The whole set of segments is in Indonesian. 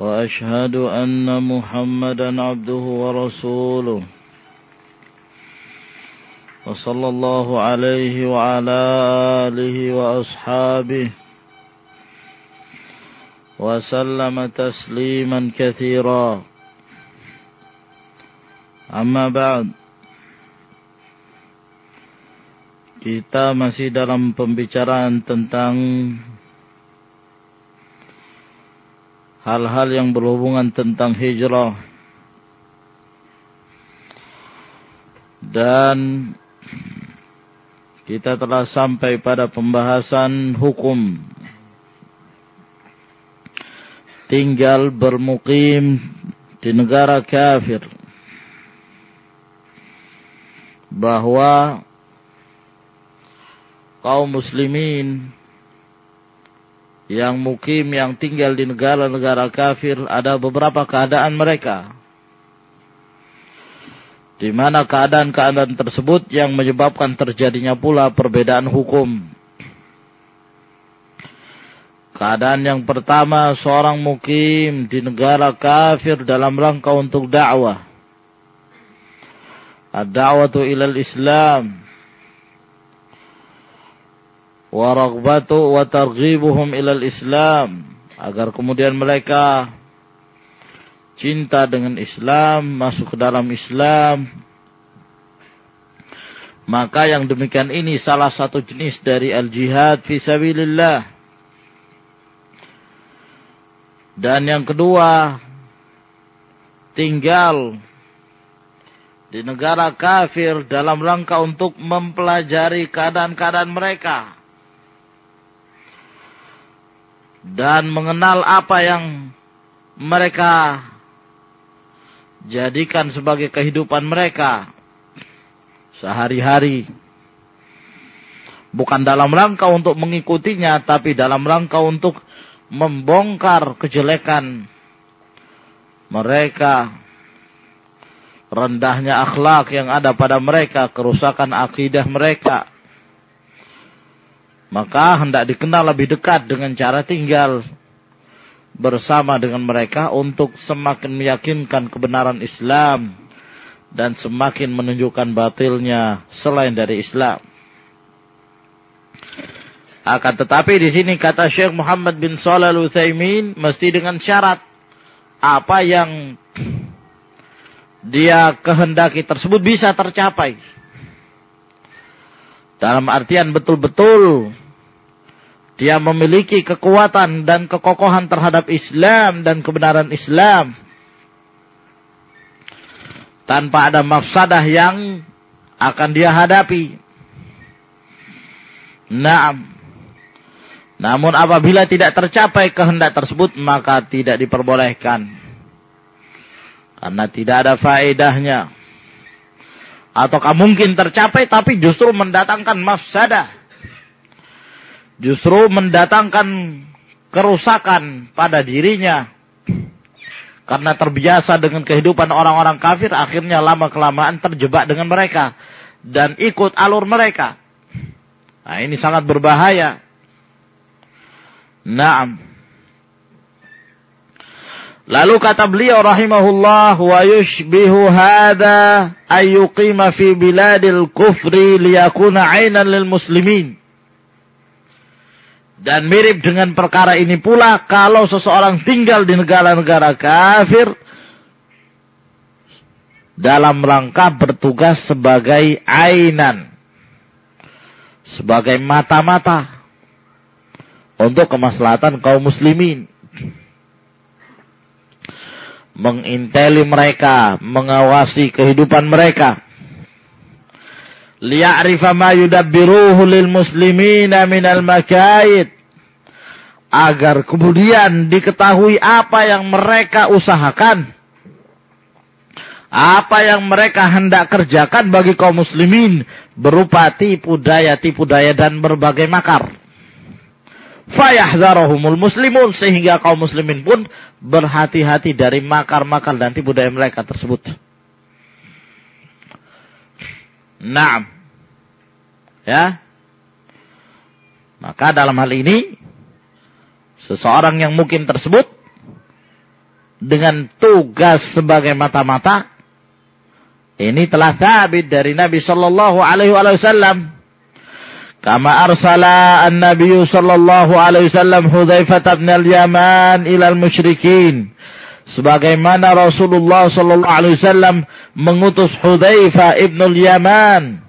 وأشهد أن محمدا عبده ورسوله. وصلى الله عليه وعلى آله وأصحابه. وسلم تسليما كثيرا. أما بعد Kita masih dalam pembicaraan tentang hal-hal yang berhubungan tentang hijrah. Dan kita telah sampai pada pembahasan hukum tinggal bermukim di negara kafir bahwa kaum muslimin yang mukim yang tinggal di negara-negara kafir ada beberapa keadaan mereka di mana keadaan-keadaan tersebut yang menyebabkan terjadinya pula perbedaan hukum. Keadaan yang pertama seorang mukim di negara kafir dalam rangka untuk dakwah. Ad-da'watu ilal Islam wa raghbatu wa ilal Islam agar kemudian mereka cinta dengan Islam, masuk ke dalam Islam. Maka yang demikian ini salah satu jenis dari al-jihad fi sabilillah. Dan yang kedua, tinggal di negara kafir dalam rangka untuk mempelajari keadaan-keadaan mereka dan mengenal apa yang mereka jadikan sebagai kehidupan mereka sehari-hari. Bukan dalam rangka untuk mengikutinya, tapi dalam rangka untuk membongkar kejelekan mereka. Rendahnya akhlak yang ada pada mereka, kerusakan akidah mereka maka hendak dikenal lebih dekat dengan cara tinggal bersama dengan mereka untuk semakin meyakinkan kebenaran Islam dan semakin menunjukkan batilnya selain dari Islam. Akan tetapi di sini kata Syekh Muhammad bin Shalal Utsaimin mesti dengan syarat apa yang dia kehendaki tersebut bisa tercapai. Dalam artian betul-betul dia memiliki kekuatan dan kekokohan terhadap Islam dan kebenaran Islam. Tanpa ada mafsadah yang akan dia hadapi. Naam. Namun apabila tidak tercapai kehendak tersebut maka tidak diperbolehkan. Karena tidak ada faedahnya. Ataukah mungkin tercapai tapi justru mendatangkan mafsadah justru mendatangkan kerusakan pada dirinya karena terbiasa dengan kehidupan orang-orang kafir akhirnya lama kelamaan terjebak dengan mereka dan ikut alur mereka. Nah, ini sangat berbahaya. Naam. Lalu kata beliau rahimahullah wa yushbihu hadha ayyuqima fi biladil kufri liyakuna ainan lil muslimin. Dan mirip dengan perkara ini pula kalau seseorang tinggal di negara-negara kafir dalam rangka bertugas sebagai ainan. Sebagai mata-mata untuk kemaslahatan kaum muslimin. Menginteli mereka, mengawasi kehidupan mereka liya'rifa ma yudabbiruhu lil muslimina minal makaid agar kemudian diketahui apa yang mereka usahakan, apa yang mereka hendak kerjakan bagi kaum muslimin berupa tipu daya, tipu daya dan berbagai makar. Fayahdharahumul muslimun sehingga kaum muslimin pun berhati-hati dari makar-makar dan tipu daya mereka tersebut. Naam. Ya. Maka dalam hal ini seseorang yang mungkin tersebut dengan tugas sebagai mata-mata ini telah tabit dari Nabi sallallahu alaihi wasallam kama arsala an-nabiy sallallahu alaihi wasallam Hudzaifah bin al-Yaman ila al-musyrikin sebagaimana Rasulullah sallallahu alaihi wasallam mengutus Hudzaifah ibn al-Yaman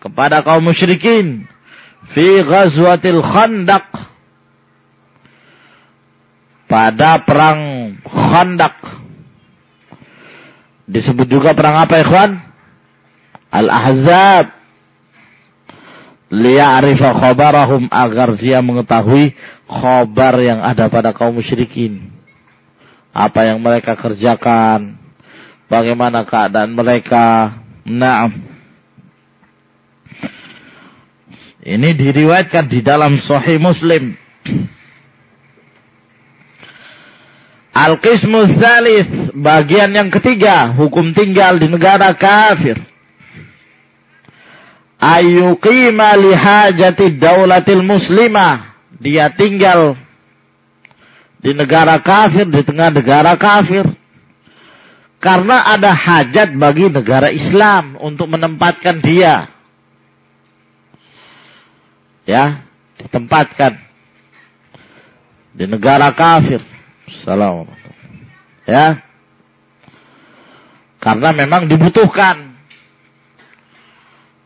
kepada kaum musyrikin fi ghazwatil Khandaq pada perang Khandaq. Disebut juga perang apa ikhwan? Al-Ahzab. Liya'rifa khabarahum agar dia mengetahui khabar yang ada pada kaum musyrikin. Apa yang mereka kerjakan. Bagaimana keadaan mereka. Nah. Ini diriwayatkan di dalam Sahih Muslim. Al-Qismu Thalith, bagian yang ketiga, hukum tinggal di negara kafir. Ayuqima lihajati daulatil muslimah. Dia tinggal di negara kafir, di tengah negara kafir. Karena ada hajat bagi negara Islam untuk menempatkan dia. Ya, ditempatkan di negara kafir Salam. Ya. Karena memang dibutuhkan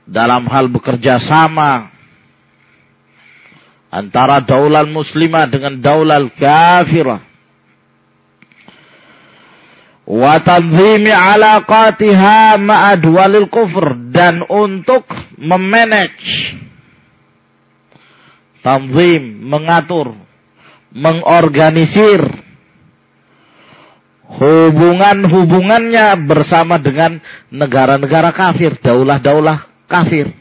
dalam hal bekerja sama antara daulah muslimah dengan daulah kafirah. Wa tanzimi alaqatiha ma'adwalil kufr dan untuk memanage tanzim mengatur mengorganisir hubungan-hubungannya bersama dengan negara-negara kafir, daulah-daulah kafir.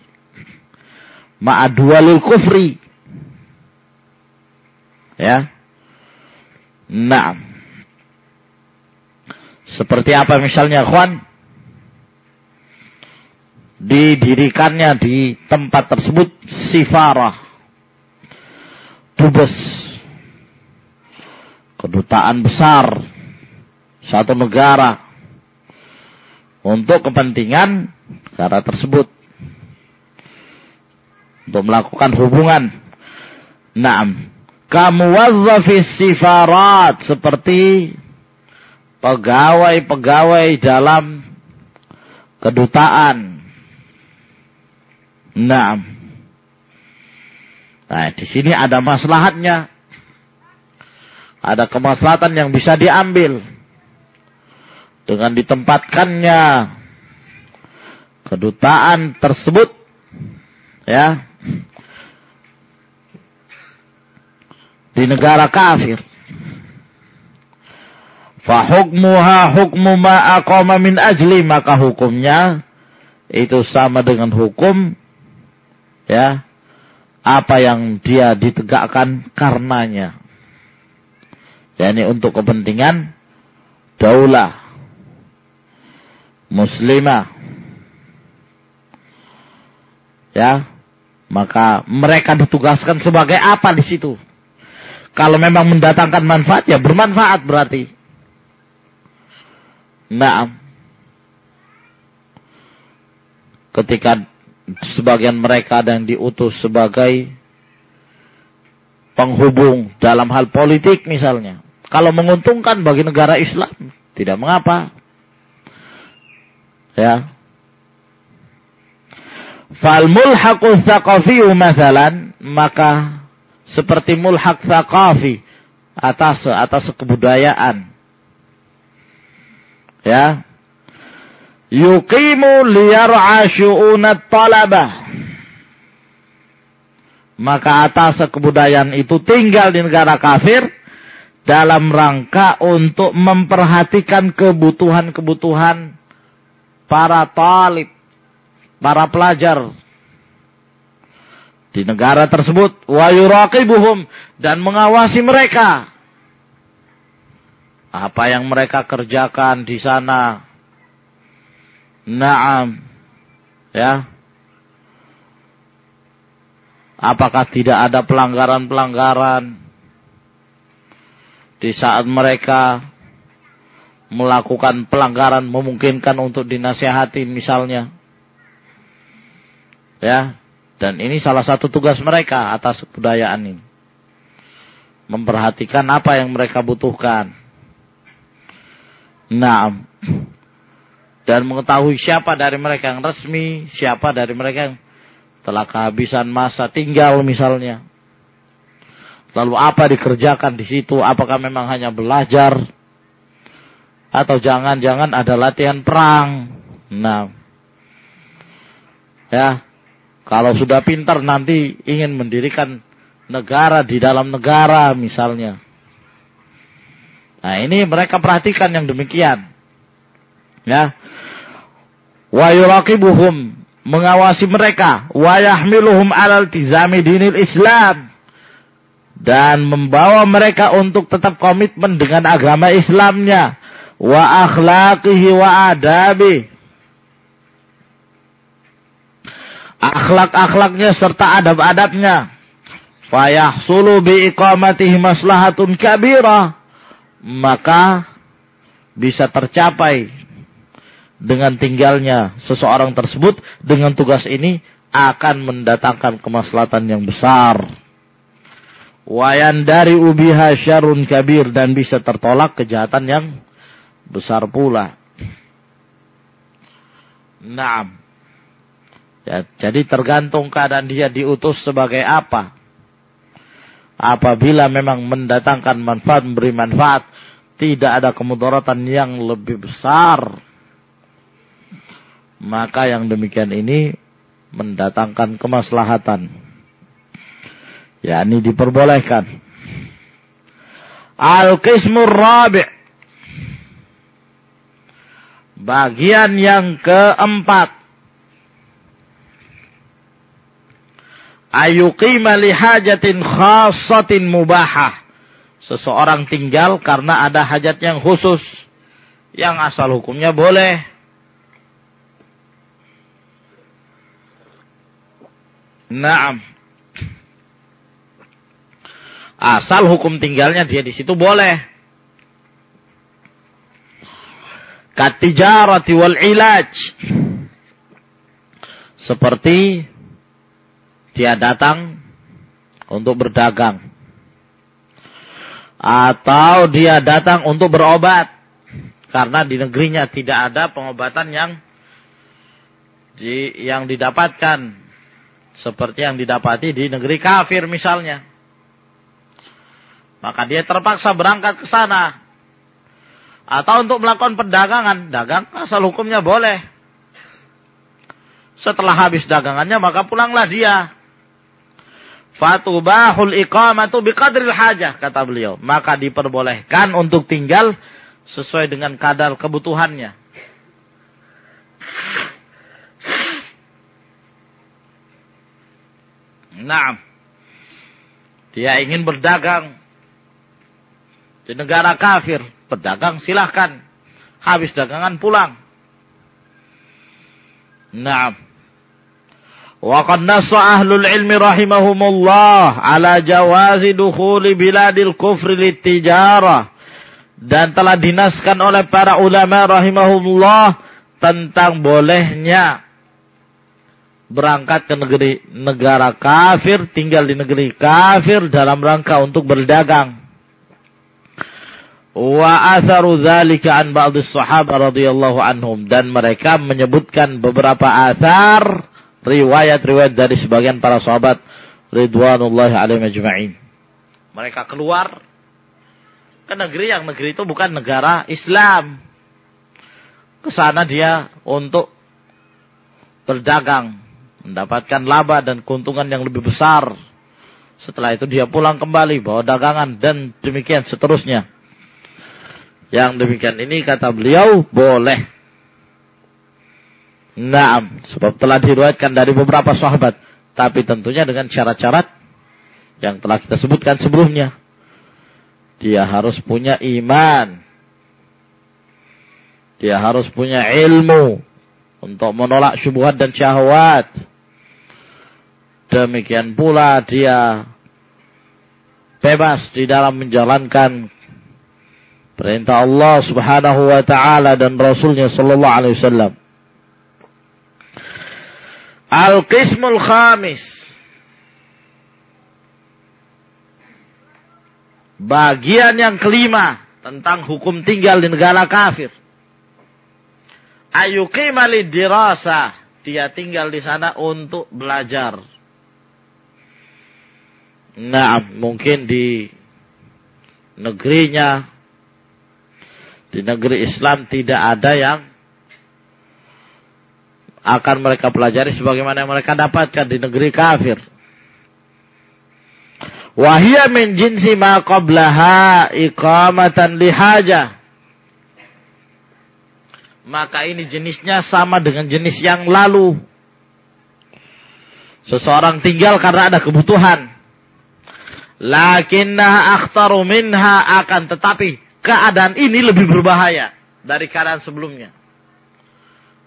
Ma'adwalil kufri. Ya. Nah. Seperti apa misalnya, kawan? Didirikannya di tempat tersebut sifarah. Dubes. Kedutaan besar satu negara untuk kepentingan negara tersebut untuk melakukan hubungan. Naam. Kamu wazzafis sifarat seperti pegawai-pegawai dalam kedutaan. Naam. Nah, di sini ada maslahatnya. Ada kemaslahatan yang bisa diambil dengan ditempatkannya kedutaan tersebut ya di negara kafir fahukmuha hukmu ma aqama min ajli maka hukumnya itu sama dengan hukum ya apa yang dia ditegakkan karenanya yakni untuk kepentingan daulah muslimah. Ya, maka mereka ditugaskan sebagai apa di situ? Kalau memang mendatangkan manfaat ya bermanfaat berarti. Nah, ketika sebagian mereka ada yang diutus sebagai penghubung dalam hal politik misalnya. Kalau menguntungkan bagi negara Islam, tidak mengapa. Ya. Fal mulhaqu masalan maka seperti mulhaq thaqafi atas atas kebudayaan. Ya. Yuqimu liyar'a syu'unat talabah. maka atas kebudayaan itu tinggal di negara kafir dalam rangka untuk memperhatikan kebutuhan-kebutuhan para talib, para pelajar di negara tersebut wa yuraqibuhum dan mengawasi mereka. Apa yang mereka kerjakan di sana? Naam. Ya. Apakah tidak ada pelanggaran-pelanggaran di saat mereka melakukan pelanggaran memungkinkan untuk dinasehati misalnya? Ya dan ini salah satu tugas mereka atas kebudayaan ini. Memperhatikan apa yang mereka butuhkan. Nah, dan mengetahui siapa dari mereka yang resmi, siapa dari mereka yang telah kehabisan masa tinggal misalnya. Lalu apa dikerjakan di situ? Apakah memang hanya belajar? Atau jangan-jangan ada latihan perang? Nah, ya, kalau sudah pintar nanti ingin mendirikan negara di dalam negara misalnya. Nah ini mereka perhatikan yang demikian. Ya. Wa yuraqibuhum mengawasi mereka wa yahmiluhum alal tizami dinil Islam dan membawa mereka untuk tetap komitmen dengan agama Islamnya wa akhlaqihi wa adabi akhlak-akhlaknya serta adab-adabnya. Fayahsulu bi iqamatihi maslahatun kabira. Maka bisa tercapai dengan tinggalnya seseorang tersebut dengan tugas ini akan mendatangkan kemaslahatan yang besar. Wayan dari ubiha syarun kabir dan bisa tertolak kejahatan yang besar pula. Naam. Ya, jadi tergantung keadaan dia diutus sebagai apa. Apabila memang mendatangkan manfaat, memberi manfaat, tidak ada kemudaratan yang lebih besar. Maka yang demikian ini mendatangkan kemaslahatan. Ya, ini diperbolehkan. Al-Qismur Rabi' Bagian yang keempat ayuqima lihajatin khasatin mubahah. Seseorang tinggal karena ada hajat yang khusus. Yang asal hukumnya boleh. Naam. Asal hukum tinggalnya dia di situ boleh. Katijarati wal ilaj. Seperti dia datang untuk berdagang. Atau dia datang untuk berobat. Karena di negerinya tidak ada pengobatan yang di, yang didapatkan. Seperti yang didapati di negeri kafir misalnya. Maka dia terpaksa berangkat ke sana. Atau untuk melakukan perdagangan. Dagang asal hukumnya boleh. Setelah habis dagangannya maka pulanglah dia Fatubahul iqamatu biqadril hajah kata beliau. Maka diperbolehkan untuk tinggal sesuai dengan kadar kebutuhannya. Nah, dia ingin berdagang di negara kafir, berdagang silahkan. Habis dagangan pulang. Nah, وقد نص أهل العلم رحمهم الله على جواز دخول بلاد الكفر للتجارة dan telah dinaskan oleh para ulama rahimahumullah tentang bolehnya berangkat ke negeri negara kafir, tinggal di negeri kafir dalam rangka untuk berdagang. Wa atharu dzalika an ba'd sahabat radhiyallahu anhum dan mereka menyebutkan beberapa athar riwayat-riwayat dari sebagian para sahabat ridwanullahi alaihi majma'in. Mereka keluar ke negeri yang negeri itu bukan negara Islam. Ke sana dia untuk berdagang, mendapatkan laba dan keuntungan yang lebih besar Setelah itu dia pulang kembali bawa dagangan dan demikian seterusnya. Yang demikian ini kata beliau boleh. Naam, sebab telah diriwayatkan dari beberapa sahabat, tapi tentunya dengan syarat-syarat yang telah kita sebutkan sebelumnya. Dia harus punya iman. Dia harus punya ilmu untuk menolak syubhat dan syahwat. Demikian pula dia bebas di dalam menjalankan perintah Allah Subhanahu wa taala dan Rasulnya sallallahu alaihi wasallam. Al-qismul khamis Bagian yang kelima tentang hukum tinggal di negara kafir. Ayuqimali dirasa. Dia tinggal di sana untuk belajar. Nah, mungkin di negerinya, di negeri Islam tidak ada yang akan mereka pelajari sebagaimana yang mereka dapatkan di negeri kafir. Wahia min jinsi ma qablaha iqamatan lihaja. Maka ini jenisnya sama dengan jenis yang lalu. Seseorang tinggal karena ada kebutuhan. Lakinna akhtaru minha akan tetapi keadaan ini lebih berbahaya dari keadaan sebelumnya.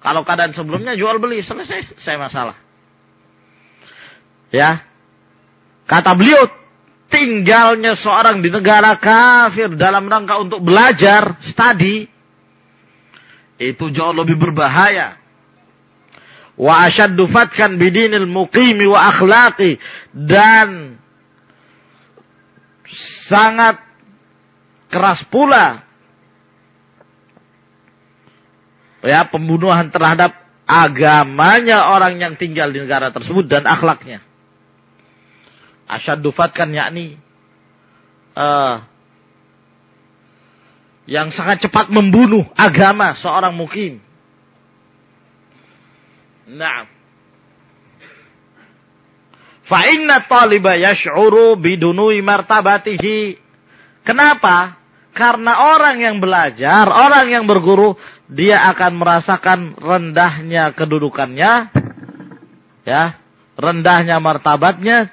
Kalau keadaan sebelumnya jual beli selesai saya masalah. Ya. Kata beliau tinggalnya seorang di negara kafir dalam rangka untuk belajar, studi itu jauh lebih berbahaya. Wa asyaddu fatkan bidinil muqimi wa akhlaqi dan sangat keras pula ya pembunuhan terhadap agamanya orang yang tinggal di negara tersebut dan akhlaknya. Asyaddu fatkan yakni uh, yang sangat cepat membunuh agama seorang mukim. Nah. Fa inna taliba yash'uru bidunui martabatihi. Kenapa? Karena orang yang belajar, orang yang berguru, dia akan merasakan rendahnya kedudukannya, ya, rendahnya martabatnya,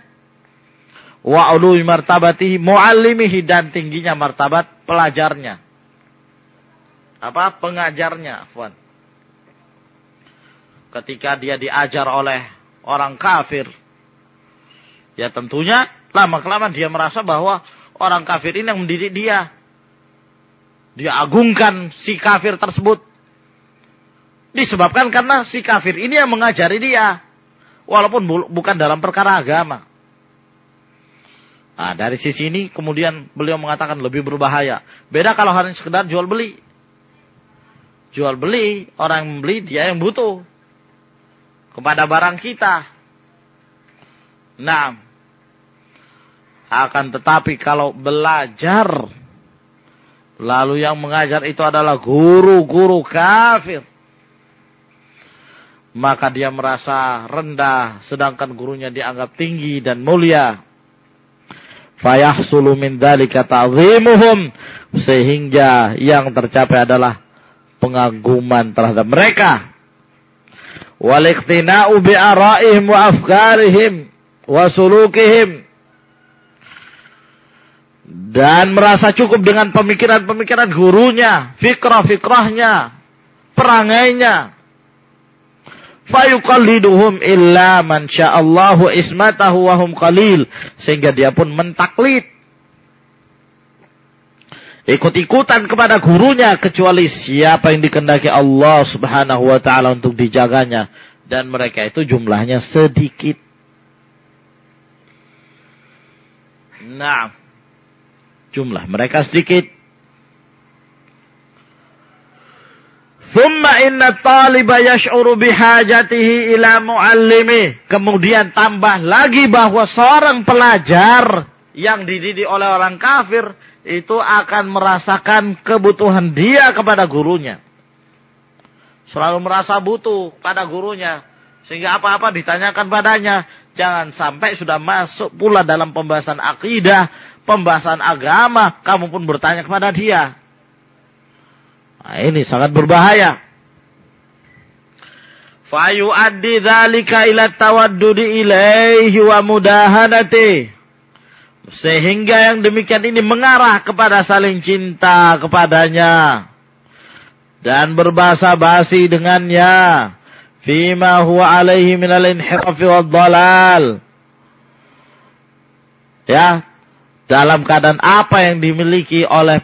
wa ului martabatihi muallimihi dan tingginya martabat pelajarnya. Apa? Pengajarnya, afwan. Ketika dia diajar oleh orang kafir, Ya tentunya lama-kelamaan dia merasa bahwa orang kafir ini yang mendidik dia. Dia agungkan si kafir tersebut. Disebabkan karena si kafir ini yang mengajari dia. Walaupun bukan dalam perkara agama. Nah, dari sisi ini kemudian beliau mengatakan lebih berbahaya. Beda kalau hanya sekedar jual beli. Jual beli, orang yang membeli dia yang butuh. Kepada barang kita. Nah, akan tetapi kalau belajar, lalu yang mengajar itu adalah guru-guru kafir. Maka dia merasa rendah, sedangkan gurunya dianggap tinggi dan mulia. Fayahsulu min dalika ta'zimuhum. Sehingga yang tercapai adalah pengaguman terhadap mereka. Waliktina'u bi'ara'ihim wa afkarihim wa sulukihim dan merasa cukup dengan pemikiran-pemikiran gurunya, fikrah-fikrahnya, perangainya. Fayuqalliduhum illa man sya'allahu ismatahu wa hum qalil. Sehingga dia pun mentaklid. Ikut-ikutan kepada gurunya kecuali siapa yang dikendaki Allah subhanahu wa ta'ala untuk dijaganya. Dan mereka itu jumlahnya sedikit. Nah, jumlah mereka sedikit. Thumma inna taliba yash'uru bihajatihi ila muallimi. Kemudian tambah lagi bahwa seorang pelajar yang dididik oleh orang kafir itu akan merasakan kebutuhan dia kepada gurunya. Selalu merasa butuh pada gurunya. Sehingga apa-apa ditanyakan padanya. Jangan sampai sudah masuk pula dalam pembahasan akidah, pembahasan agama, kamu pun bertanya kepada dia. Nah, ini sangat berbahaya. Fayu'addi dzalika ila tawaddudi ilaihi wa mudahanati. Sehingga yang demikian ini mengarah kepada saling cinta kepadanya. Dan berbahasa basi dengannya. Fima huwa alaihi minal inhirafi wa dalal. Ya. Dalam keadaan apa yang dimiliki oleh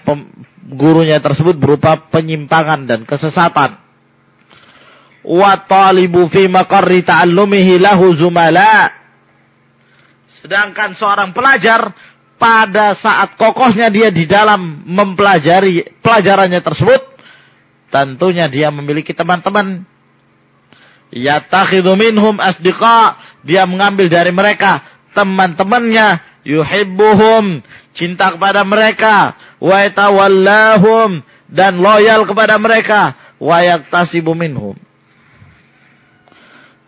gurunya tersebut berupa penyimpangan dan kesesatan wa talibu fi maqarri ta'allumihi lahu zumala. Sedangkan seorang pelajar pada saat kokohnya dia di dalam mempelajari pelajarannya tersebut, tentunya dia memiliki teman-teman. Yattakhidhu minhum asdiqa, dia mengambil dari mereka teman-temannya, yuhibbuhum, cinta kepada mereka, wa yatawallahum dan loyal kepada mereka, wa yaktasibu minhum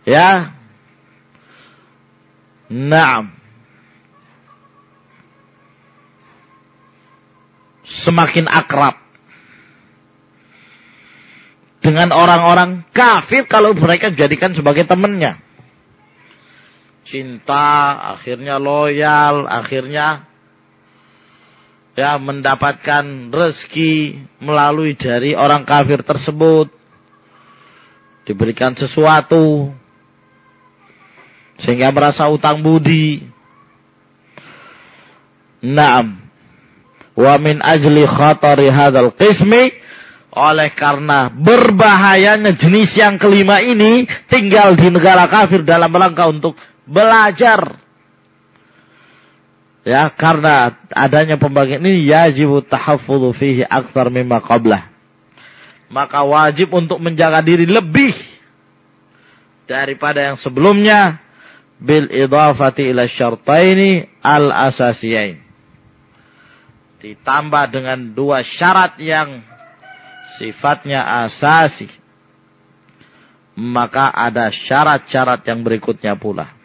Ya. Naam. Semakin akrab dengan orang-orang kafir kalau mereka jadikan sebagai temannya. Cinta, akhirnya loyal, akhirnya ya mendapatkan rezeki melalui dari orang kafir tersebut. Diberikan sesuatu, sehingga merasa utang budi. Naam. Wa min ajli khatari hadzal qismi oleh karena berbahayanya jenis yang kelima ini tinggal di negara kafir dalam rangka untuk belajar. Ya, karena adanya pembagian ini yajibu tahaffudhu fihi akthar mimma qablah. Maka wajib untuk menjaga diri lebih daripada yang sebelumnya bil idafati ila syartaini al asasiyain. Ditambah dengan dua syarat yang sifatnya asasi. Maka ada syarat-syarat yang berikutnya pula.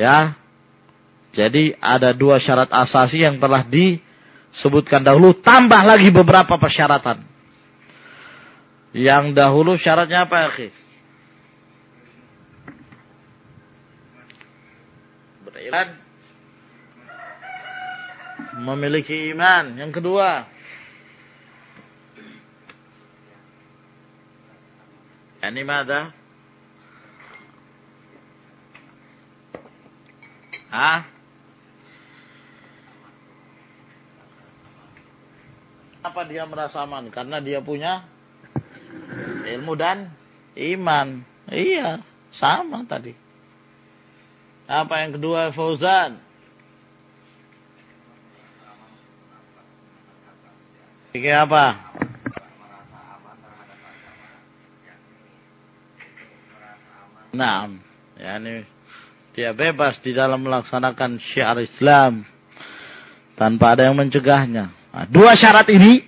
Ya. Jadi ada dua syarat asasi yang telah disebutkan dahulu. Tambah lagi beberapa persyaratan. Yang dahulu syaratnya apa ya, beriman memiliki iman. Yang kedua, ini mada? Hah? Apa dia merasa aman? Karena dia punya ilmu dan iman. Iya, sama tadi. Apa yang kedua Fauzan? Pikir apa? Nah, ya ini dia bebas di dalam melaksanakan syiar Islam. Tanpa ada yang mencegahnya. Nah, dua syarat ini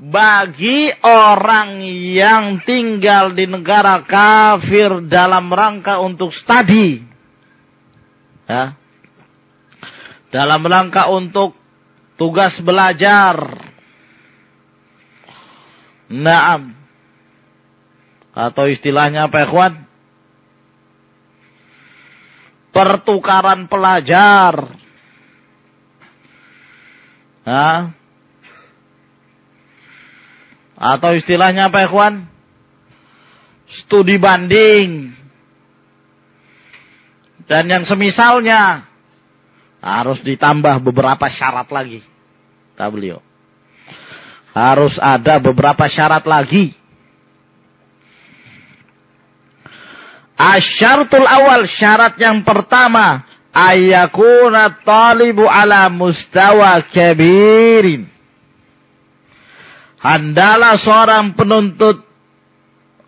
bagi orang yang tinggal di negara kafir dalam rangka untuk studi. Ya. Dalam rangka untuk tugas belajar. Naam. Atau istilahnya apa ya? Pertukaran pelajar. Atau istilahnya apa ya kawan? Studi banding dan yang semisalnya harus ditambah beberapa syarat lagi. Kata beliau. Harus ada beberapa syarat lagi. Asyartul awal syarat yang pertama ayakuna talibu ala mustawa kabirin. Handalah seorang penuntut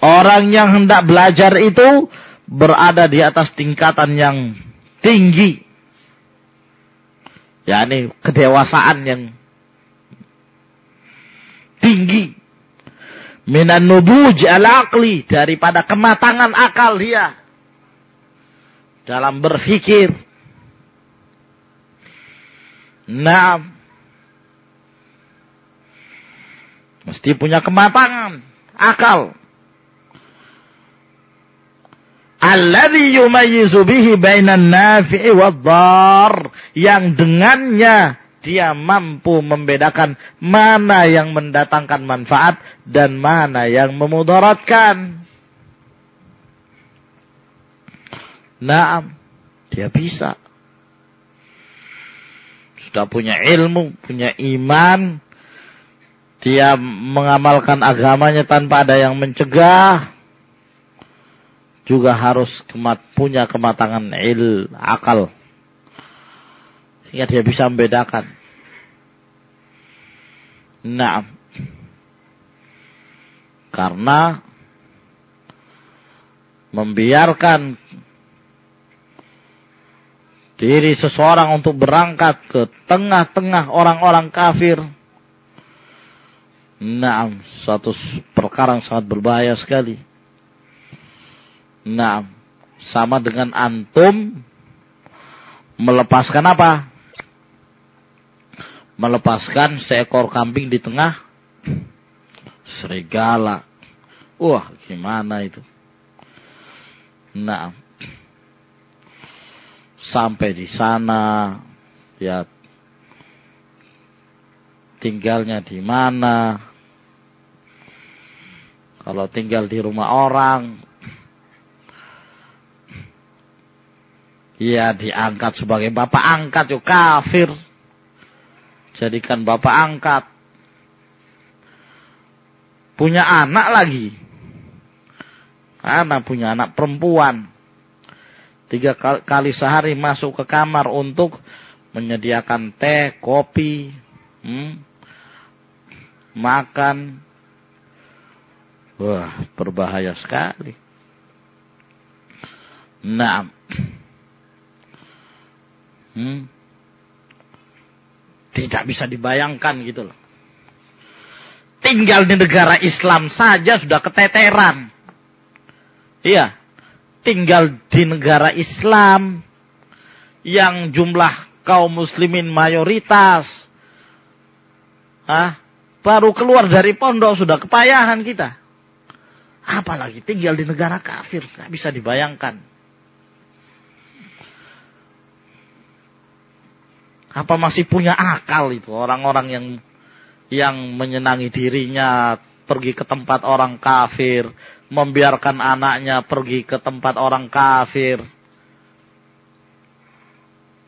orang yang hendak belajar itu berada di atas tingkatan yang tinggi. Ya ini kedewasaan yang tinggi. Minan nubuj al-aqli daripada kematangan akal dia. dalam berpikir. Nah, mesti punya kematangan, akal. Alladhi yumayyizu bihi bainan nafi'i wad Yang dengannya dia mampu membedakan mana yang mendatangkan manfaat dan mana yang memudaratkan. Naam, dia bisa. Sudah punya ilmu, punya iman. Dia mengamalkan agamanya tanpa ada yang mencegah. Juga harus punya kematangan il, akal. Sehingga dia bisa membedakan. Nah, karena membiarkan diri seseorang untuk berangkat ke tengah-tengah orang-orang kafir. Nah, satu perkara yang sangat berbahaya sekali. Nah, sama dengan antum melepaskan apa? Melepaskan seekor kambing di tengah serigala. Wah, gimana itu? Nah, sampai di sana, ya tinggalnya di mana. Kalau tinggal di rumah orang, ya diangkat sebagai bapak angkat yuk kafir. Jadikan bapak angkat. Punya anak lagi. Anak punya anak perempuan tiga kali sehari masuk ke kamar untuk menyediakan teh, kopi, hmm, makan. Wah, berbahaya sekali. Nah, hmm, tidak bisa dibayangkan gitu loh. Tinggal di negara Islam saja sudah keteteran. Iya, tinggal di negara Islam yang jumlah kaum muslimin mayoritas. ah Baru keluar dari pondok sudah kepayahan kita. Apalagi tinggal di negara kafir. Gak bisa dibayangkan. Apa masih punya akal itu? Orang-orang yang yang menyenangi dirinya pergi ke tempat orang kafir, membiarkan anaknya pergi ke tempat orang kafir.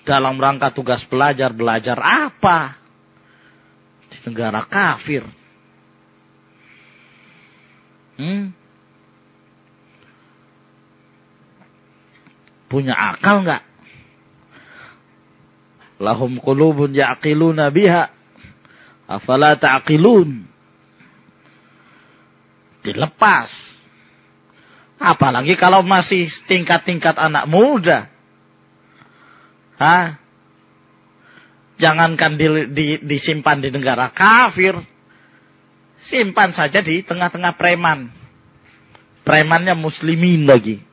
Dalam rangka tugas belajar belajar apa? Di negara kafir. Hmm? punya akal nggak lahum qulubun ya'qiluna biha afala ta'qilun dilepas Apalagi kalau masih tingkat-tingkat anak muda. Hah? Jangankan di, di, disimpan di negara kafir. Simpan saja di tengah-tengah preman. Premannya muslimin lagi.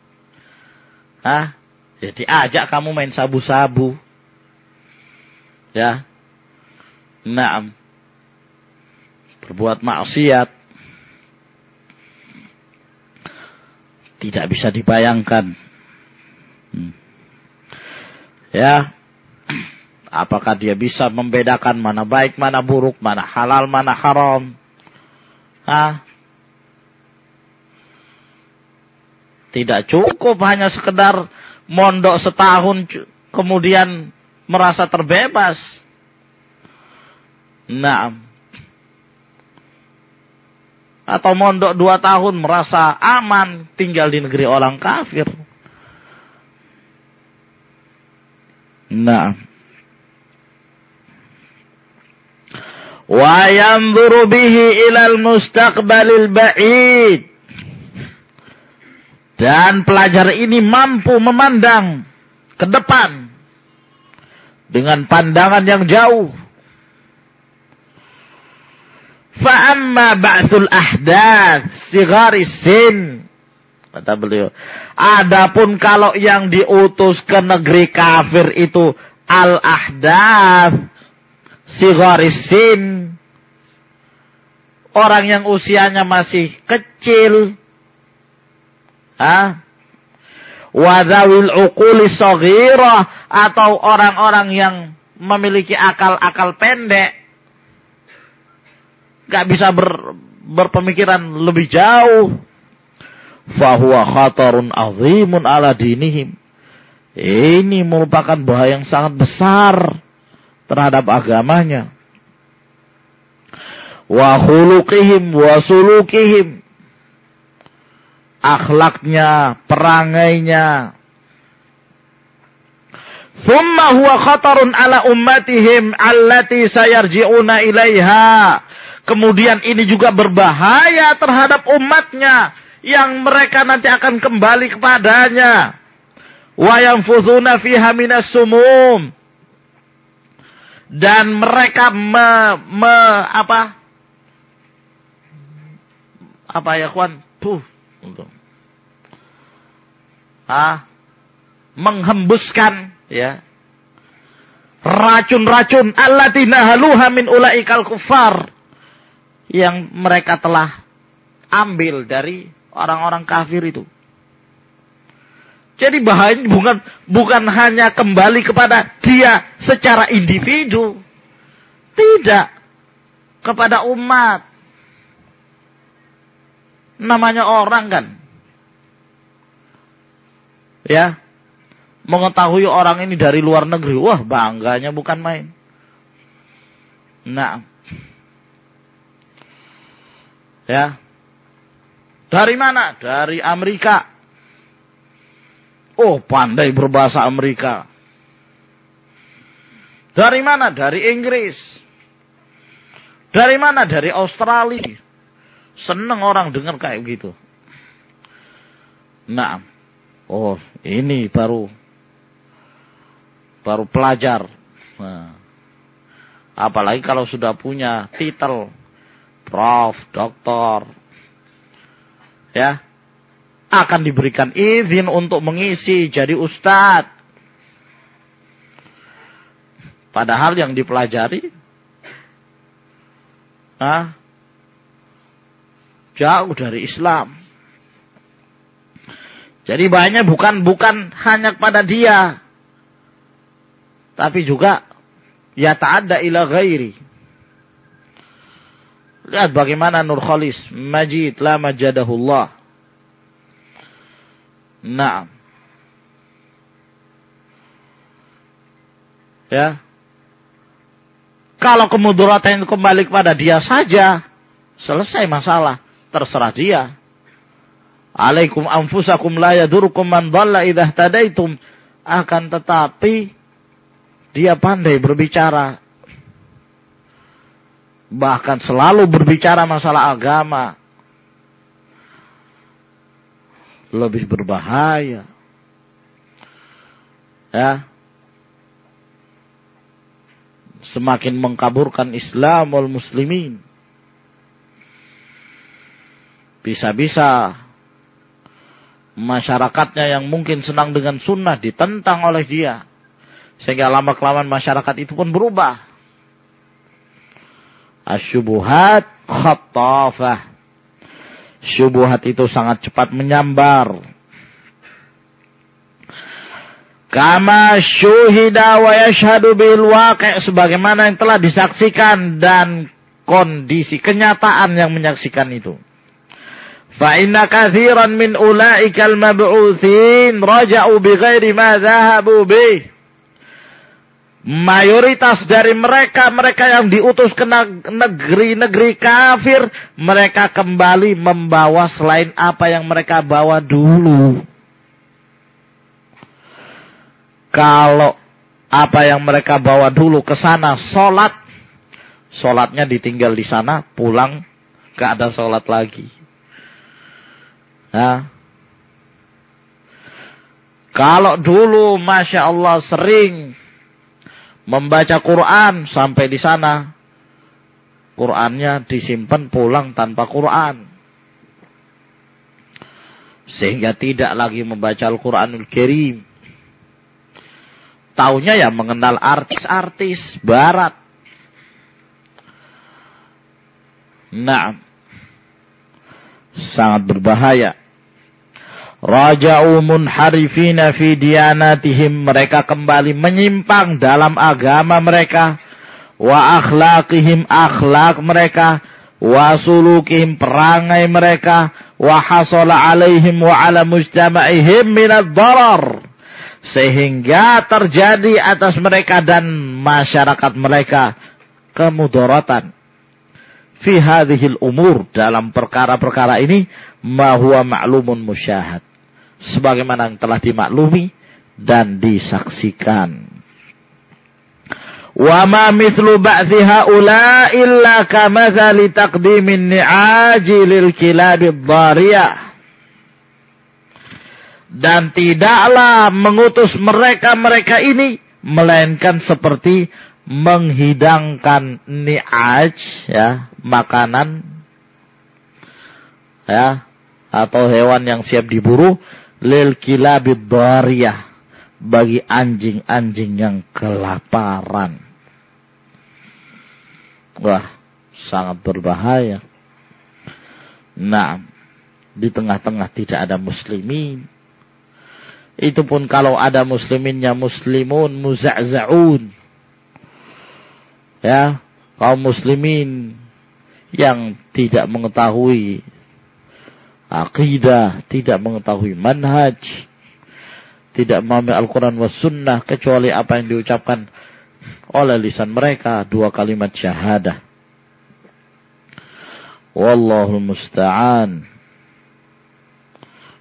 Hah? Jadi ajak kamu main sabu-sabu. Ya. Naam. Berbuat maksiat. tidak bisa dibayangkan. Hmm. Ya, apakah dia bisa membedakan mana baik, mana buruk, mana halal, mana haram? Hah? Tidak cukup hanya sekedar mondok setahun kemudian merasa terbebas. Nah, atau mondok dua tahun merasa aman tinggal di negeri orang kafir. Nah. Wa yanzuru bihi ilal mustaqbalil ba'id. Dan pelajar ini mampu memandang ke depan dengan pandangan yang jauh Fa'amma ba'thul ahdath sigari sin. Kata beliau. Adapun kalau yang diutus ke negeri kafir itu al-ahdath, sigarisin, orang yang usianya masih kecil, ha? Wadawil uquli saghirah atau orang-orang yang memiliki akal-akal pendek, gak bisa ber, berpemikiran lebih jauh, fahuwa khatarun azimun ala dinihim. Ini merupakan bahaya yang sangat besar terhadap agamanya. Wa khuluqihim wa sulukihim. Akhlaknya, perangainya. Thumma huwa khatarun ala ummatihim allati sayarji'una ilaiha. Kemudian ini juga berbahaya terhadap umatnya yang mereka nanti akan kembali kepadanya. Wa yanfuzuna fiha minas sumum. Dan mereka me, me apa? Apa ya kawan? Tuh. Untuk. Ah, menghembuskan ya racun-racun allatina haluha min ulaikal kufar yang mereka telah ambil dari orang-orang kafir itu. Jadi bahaya bukan bukan hanya kembali kepada dia secara individu. Tidak. Kepada umat. Namanya orang kan. Ya. Mengetahui orang ini dari luar negeri. Wah bangganya bukan main. Nah. Ya. Dari mana? Dari Amerika. Oh, pandai berbahasa Amerika. Dari mana? Dari Inggris. Dari mana? Dari Australia. Seneng orang dengar kayak gitu. Nah, oh ini baru baru pelajar. Nah, apalagi kalau sudah punya titel prof, doktor, ya akan diberikan izin untuk mengisi jadi ustadz. Padahal yang dipelajari ah, jauh dari Islam. Jadi banyak bukan bukan hanya kepada dia, tapi juga ya ta'adda ila ghairi. Lihat bagaimana Nur Khalis, Majid la majadahullah. Nah. Ya. Kalau kemudaratan kembali kepada dia saja, selesai masalah. Terserah dia. Alaikum anfusakum la yadurukum man dhalla idha tadaitum. Akan tetapi, dia pandai berbicara bahkan selalu berbicara masalah agama, lebih berbahaya. Ya. Semakin mengkaburkan Islam wal muslimin. Bisa-bisa masyarakatnya yang mungkin senang dengan sunnah ditentang oleh dia. Sehingga lama kelamaan masyarakat itu pun berubah Asyubuhat khattafah. Syubuhat itu sangat cepat menyambar. Kama syuhida wa yashhadu bil sebagaimana yang telah disaksikan dan kondisi kenyataan yang menyaksikan itu. Inna kathiran min ulaikal mab'utsin raja'u bighairi ma dhahabu bih mayoritas dari mereka, mereka yang diutus ke negeri-negeri kafir, mereka kembali membawa selain apa yang mereka bawa dulu. Kalau apa yang mereka bawa dulu ke sana, sholat, sholatnya ditinggal di sana, pulang, gak ada sholat lagi. Nah, kalau dulu, masya Allah sering membaca Quran sampai di sana. Qurannya disimpan pulang tanpa Quran. Sehingga tidak lagi membaca Al-Quranul Karim. Taunya ya mengenal artis-artis barat. Nah, sangat berbahaya. Raja'u munharifina fi diyanatihim. Mereka kembali menyimpang dalam agama mereka. Wa akhlaqihim akhlak mereka. Wa sulukihim perangai mereka. Wa hasala alaihim wa ala mujtama'ihim minad darar. Sehingga terjadi atas mereka dan masyarakat mereka kemudaratan fi hadhil umur dalam perkara-perkara ini ma huwa ma'lumun musyahad sebagaimana yang telah dimaklumi dan disaksikan. Wa ma mithlu ba'thi illa kamathali taqdimin ni'aji lil kilabid dhariyah. Dan tidaklah mengutus mereka-mereka ini melainkan seperti menghidangkan ni'aj ya makanan ya atau hewan yang siap diburu lil kilabid dariyah bagi anjing-anjing yang kelaparan. Wah, sangat berbahaya. Nah, di tengah-tengah tidak ada muslimin. Itu pun kalau ada musliminnya muslimun muza'za'un. Ya, kaum muslimin yang tidak mengetahui akidah, tidak mengetahui manhaj, tidak memahami Al-Quran was sunnah kecuali apa yang diucapkan oleh lisan mereka dua kalimat syahadah. Wallahu musta'an.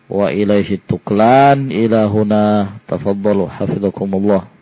Wa ilaihi tuklan ilahuna tafaddalu hafizakumullah.